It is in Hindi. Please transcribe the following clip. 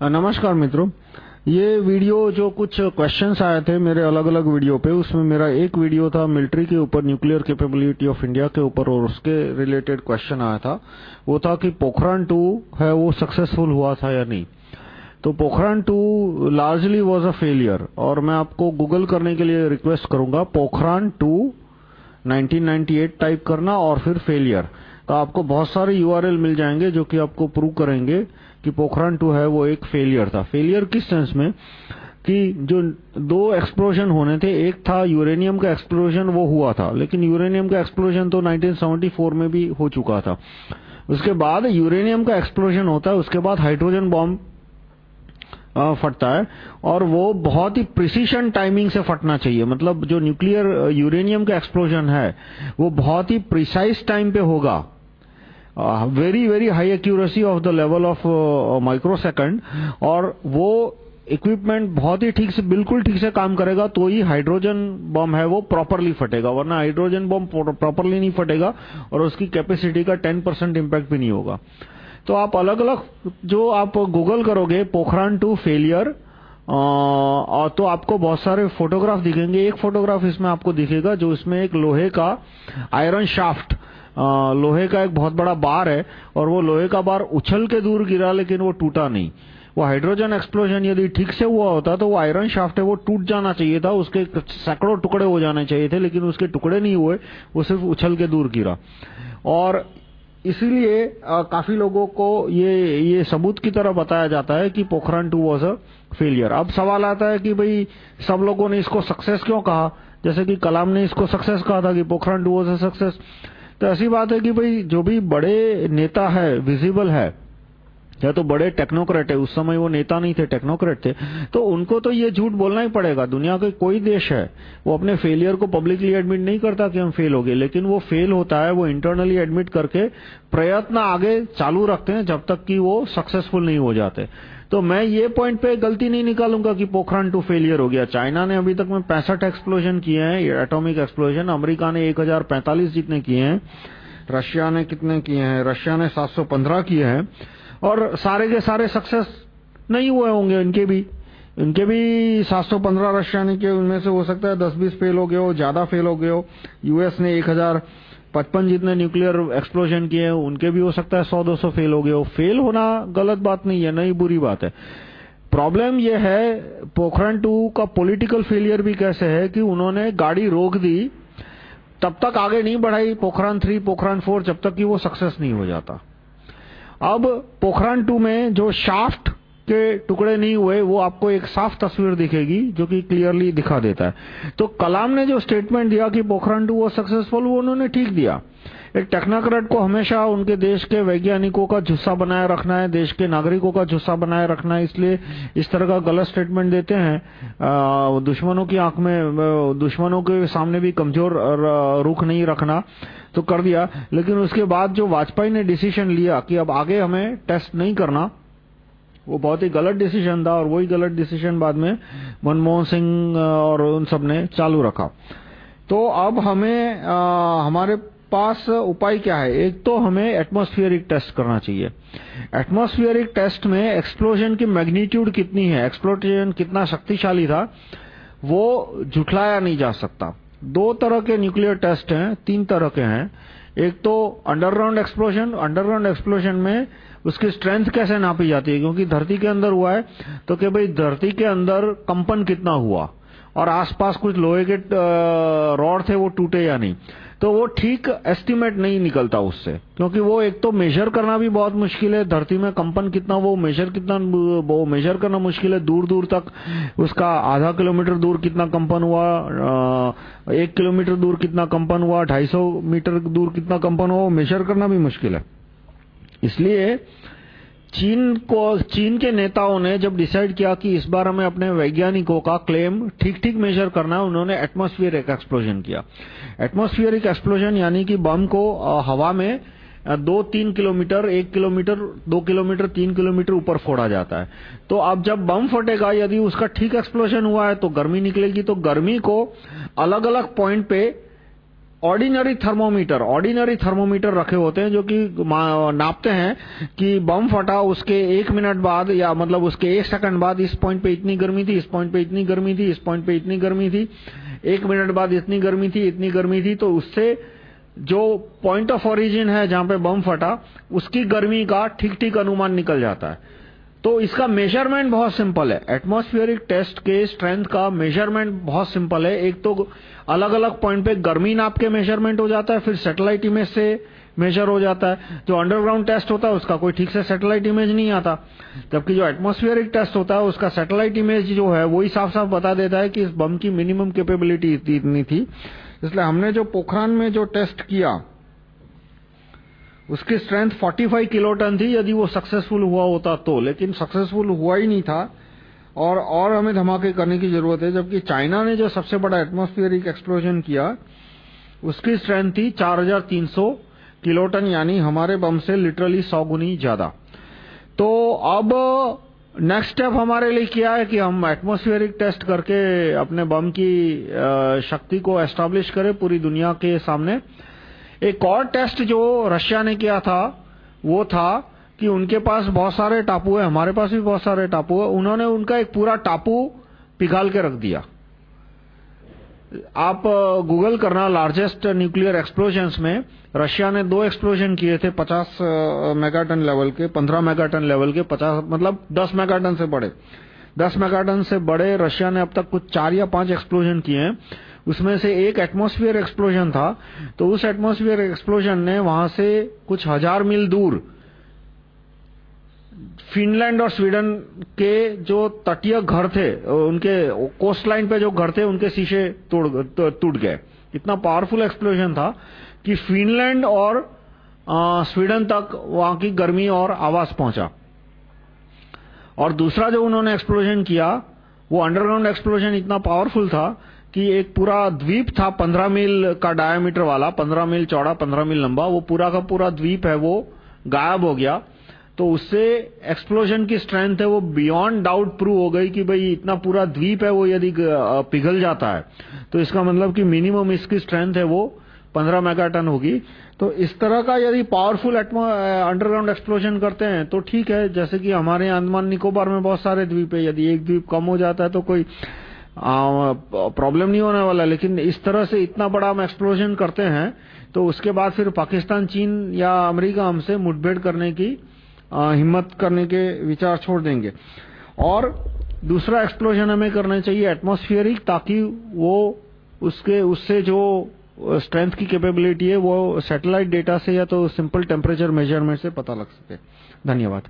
नमस्कार मित्रों। ये वीडियो जो कुछ क्वेश्चंस आए थे मेरे अलग-अलग वीडियो पे, उसमें मेरा एक वीडियो था मिलिट्री के ऊपर न्यूक्लियर कैपेबिलिटी ऑफ़ इंडिया के ऊपर, और उसके रिलेटेड क्वेश्चन आया था। वो था कि पोखरान 2 है, वो सक्सेसफुल हुआ था या नहीं। तो Pokhran 2 largely was a failure और मैं आपको गूगल करने के लिए रिक्वेस्ट करूँगा पोखरान 2 1998 टाइप करना, और फिर फेलियर तो आपको बहुत सारे यूआरएल मिल जाएँगे, जो कि आपको प्रूव करेंगे। कि पोखरान 2 है वो एक फेलियर था। फेलियर किस सेंस में? कि जो दो एक्सप्लोजन होने थे, एक था यूरेनियम का एक्सप्लोजन वो हुआ था। लेकिन यूरेनियम का एक्सप्लोजन तो 1974 में भी हो चुका था। उसके बाद यूरेनियम का एक्सप्लोजन होता है, उसके बाद हाइड्रोजन बॉम्ब फटता है। और वो बहुत ही प्रिसीशन टाइमिंग से फटना चाहिए। मतलब जो न्यूक्लियर यूरेनियम का एक्सप्लोजन है, वो बहुत ही प्रिसाइज टाइम पे होगा। Very very high accuracy of the level of microsecond और वो इक्विपमेंट बहुत ही ठीक से, बिल्कुल ठीक से काम करेगा तो ही हाइड्रोजन बम है वो प्रॉपरली फटेगा, वरना हाइड्रोजन बम प्रॉपरली नहीं फटेगा और उसकी कैपेसिटी का 10 परसेंट इम्पैक्ट भी नहीं होगा। तो आप अलग-अलग, जो आप गूगल करोगे, पोखरान टू फेलियर और तो आपको बहुत सारे फोटोग्राफ दिखेंगे। एक फोटोग्राफ इसमें आपको दिखेगा, जो इसमें एक लोहे का आयरन शाफ्ट लोहे का एक बहुत बड़ा बार है और वो लोहे का बार उछल के दूर गिरा, लेकिन वो टूटा नहीं। वो हाइड्रोजन एक्सप्लोजन यदि ठीक से हुआ होता तो वो आयरन शाफ्ट है, वो टूट जाना चाहिए था, उसके सैकड़ों टुकड़े हो जाने चाहिए थे, लेकिन उसके टुकड़े नहीं हुए, वो सिर्फ़ उछल के दूर गिरा। और इसीलिए काफ़ी लोगों को ये ये सबूत की तरह बताया जाता है कि Pokhran two was a failure अब सवाल आता है कि भाई, सब लोगों ने इसको सक्सेस क्यों कहा? जैसे कि कलाम ने इसको सक्सेस कहा था कि Pokhran two was a success तो ऐसी बात है कि भाई जो भी बड़े नेता है विजिबल है या तो बड़े टेक्नोक्रेट है उस समय वो नेता नहीं थे टेक्नोक्रेट थे तो उनको तो ये झूठ बोलना ही पड़ेगा। दुनिया का कोई देश है, वो अपने फेलियर को पब्लिकली एडमिट नहीं करता कि हम फेल हो गए, लेकिन वो फेल होता है, वो इंटरनली एडमिट करके प्रयत्न आगे चालू रखते हैं जब तक कि वो सक्सेसफुल नहीं हो जाते। तो मैं ये पॉइंट पे गलती नहीं निकालूँगा कि पोखरान टू फेलियर हो गया। चाइना ने अभी तक में पैंसठ एक्सप्लोजन किए हैं एटॉमिक एक्सप्लोजन अमेरिका ने 1045 जितने किए हैं, रशिया ने कितने किए हैं? रशिया ने 715 किए हैं। और सारे के सारे सक्सेस नहीं हुए होंगे, इनके भी। इनके भी 715 रशिया ने किए उनमें से हो सकता है 10-20 फेल हो गए हो, ज़्यादा फेल हो गए हो। यूएस ने 1000 पचपन जितने न्यूक्लियर एक्सप्लोजन किए हैं, उनके भी हो सकता है सौ दो सौ फेल हो गए हो। फेल होना गलत बात नहीं है, नहीं बुरी बात है। प्रॉब्लम यह है, पोखरण टू का पॉलिटिकल फेलियर भी कैसे है कि उन्होंने गाड़ी रोक दी, तब तक आगे नहीं बढ़ाई पोखरान थ्री पोखरान फोर जब तक कि वो सक्सेस नहीं हो जाता। अब पोखरान टू में जो शाफ्ट के टुकड़े नहीं हुए, वो आपको एक साफ़ तस्वीर दिखेगी जो कि क्लियरली दिखा देता है। तो कलाम ने जो स्टेटमेंट दिया कि पोखरण टू वो सक्सेसफुल वो उन्होंने ठीक दिया। एक टेक्नोक्रेट को हमेशा उनके देश के वैज्ञानिकों का जुस्सा बनाए रखना है, देश के नागरिकों का जुस्सा बनाए रखना है, इसलिए इस तरह का गलत स्टेटमेंट देते हैं। दुश्मनों की आँख में दुश्मनों के सामने भी कमज़ोर रुख नहीं रखना तो कर दिया। लेकिन उसके बाद जो वाजपेयी ने डिसीज़न लिया कि अब आगे हमें टेस्ट नहीं करना वो बहुत ही गलत डिसीज़न था और वही गलत डिसीज़न बाद में मनमोहन सिंह और उन सबने चालू रखा। तो अब हमें आ, हमारे पास उपाय क्या है? एक तो हमें एटमॉस्फेरिक टेस्ट करना चाहिए। एटमॉस्फेरिक टेस्ट में एक्सप्लोजन की मैग्नीट्यूड कितनी है? एक्सप्लोजन कितना शक्तिशाली था? वो झुठलाया नहीं जा सकता। दो तरह के न्यूक्लियर टेस्ट हैं तीन तरह के हैं। एक तो अंडरग्राउंड एक्सप्लोजन अंडरग्राउंड एक्सप्लोजन में उसकी स्ट्रेंथ कैसे नापी जाती है? क्योंकि धरती के अंदर हुआ है तो कि भाई धरती के अंदर कंपन कितना हुआ? और आसपास कुछ लोहे के रॉड थे, वो टूटे या नहीं? तो वो ठीक एस्टिमेट नहीं निकलता उससे। क्योंकि वो एक तो मेजर करना भी बहुत मुश्किल है, धरती में कंपन कितना, वो मेजर कितना, वो मेजर करना मुश्किल है। दूर दूर तक उसका आधा किलोमीटर दूर कितना कंपन हुआ एक किलोमीटर दूर कितना कंपन हुआ, ढाई सौ मीटर दूर कितना कंपन हुआ, वो मेजर करना भी मुश्किल है। इसलिए चीन को, चीन के नेताओं ने जब डिसाइड किया कि इस बार हमें अपने वैज्ञानिकों का क्लेम ठीक-ठीक मेजर करना है, उन्होंने एटमॉस्फेरिक एक्सप्लोजन किया। एटमॉस्फेरिक एक्सप्लोजन यानी कि बम को हवा में दो तीन किलोमीटर, एक किलोमीटर, दो किलोमीटर, तीन किलोमीटर ऊपर फोड़ा जाता है। तो अब जब बम फटेगा, यदि उसका ठीक एक्सप्लोजन हुआ है तो गर्मी निकलेगी। तो गर्मी को अलग-अलग पॉइंट पे ऑर्डिनरी थर्मोमीटर ऑर्डिनरी थर्मोमीटर रखे होते हैं जो कि नापते हैं कि बम फटा उसके एक मिनट बाद या मतलब उसके एक सेकंड बाद इस पॉइंट पे इतनी गर्मी थी, इस पॉइंट पे इतनी गर्मी थी, इस पॉइंट पे इतनी गर्मी थी, एक मिनट बाद इतनी गर्मी थी, इतनी गर्मी थी तो उससे जो पॉइंट ऑफ़ ओरिजिन है जहाँ पे बम फटा, उसकी गर्मी का ठीक ठीक अनुमान निकल जाता है। तो इसका मेज़रमेंट बहुत सिंपल है। एटमॉस्फेरिक टेस्ट के स्ट्रेंथ का मेज़रमेंट बहुत सिंपल है। एक तो अलग अलग पॉइंट पे गर्मी नाप के मेज़रमेंट हो जाता है, फिर सैटेलाइट इमेज से मेजर हो जाता है। जो अंडरग्राउंड टेस्ट होता है, उसका कोई ठीक से सैटेलाइट इमेज नहीं आता। जबकि जो एटमॉस्फेरिक टेस्ट होता है, उसका सैटेलाइट इमेज जो है वही साफ़ साफ़ बता देता है कि इस बम की मिनिमम कैपेबिलिटी इतनी थी। इसलिए हमने जो पोखरान में जो टेस्ट किया उसकी स्ट्रेंथ 45 किलोटन थी, यदि वो सक्सेसफुल हुआ होता तो। लेकिन सक्सेसफुल हुआ ही नहीं था। और और हमें धमाके करने की ज़रूरत है, जबकि चाइना ने जो सबसे बड़ा एटमॉस्फेरिक एक्सप्लोजन किया, उसकी स्ट्रेंथ थी 4300 किलोटन यानी हमारे बम से लिटरली 100 गुनी ज़्यादा। तो अब नेक्स्ट स्टेप हमारे लिए क्या है कि हम एटमॉस्फेरिक टेस्ट करके अपने बम की शक्ति को एस्टैब्लिश करें, पूरी दुनिया के सामने। एक और टेस्ट जो रशिया ने किया था, वो था कि उनके पास बहुत सारे टापू है, हमारे पास भी बहुत सारे टापू है, उन्होंने उनका एक पूरा टापू पिघाल के रख दिया। आप गूगल करना लार्जेस्ट न्यूक्लियर एक्सप्लोजन्स में, रशिया ने दो एक्सप्लोजन किए थे 50 मेगाटन लेवल के 15 मेगाटन लेवल के 50 मतलब 10 मेगाटन से बड़े। 10 मेगाटन से बड़े रशिया ने अब तक कुछ चार या पाँच एक्सप्लोजन किए हैं। उसमें से एक एटमॉस्फेयर एक्सप्लोजन था। तो उस एटमॉस्फेयर एक्सप्लोजन ने वहाँ से कुछ हज़ार मील दूर फिनलैंड और स्वीडन के जो तटीय घर थे, उनके कोस्ट लाइन पे जो घर थे, उनके शीशे टूट गए। इतना पावरफुल एक्सप्लोजन था कि फिनलैंड और स्वीडन तक वहाँ की गर्मी और आवाज़ पहुँचा। और दूसरा जो उन्होंने एक्सप्लोजन किया, वो अंडरग्राउंड एक्सप्लोजन इतना पावरफुल था कि एक पूरा द्वीप था 15 मील का डायमीटर वाला 15 मील चौड़ा 15 मील लंबा, वो पूरा का पूरा द्वीप है, वो गायब हो गया। तो उससे एक्सप्लोजन की स्ट्रेंथ है, वो बियॉन्ड डाउट प्रूव हो गई कि भाई इतना पूरा द्वीप है, वो यदि पिघल जाता है। तो इसका मतलब कि मिनिमम इसकी स्ट्रेंथ है, वो 15 मेगाटन होगी। तो इस तरह का यदि पावरफुल अंडरग्राउंड एक्सप्लोजन करते हैं तो ठीक है। जैसे कि हमारे अंडमान निकोबार में बहुत सारे द्वीप है। यदि एक द्वीप कम हो जाता है तो कोई प्रॉब्लम नहीं होने वाला। लेकिन इस तरह से इतना बड़ा हम एक्सप्लोजन करते हैं तो उसके बाद फिर पाकिस्तान चीन या अमेरिका हमसे मुठभेड़ करने की आ, हिम्मत करने के विचार छोड़ देंगे। और दूसरा एक्सप्लोजन हमें करना चाहिए एटमॉस्फेरिक ताकि वो उसके उससे जो स्ट्रेंथ की कैपेबिलिटी है, वो सैटेलाइट डेटा से या तो सिंपल टेम्परेचर मेज़रमेंट से पता लग सके। धन्यवाद।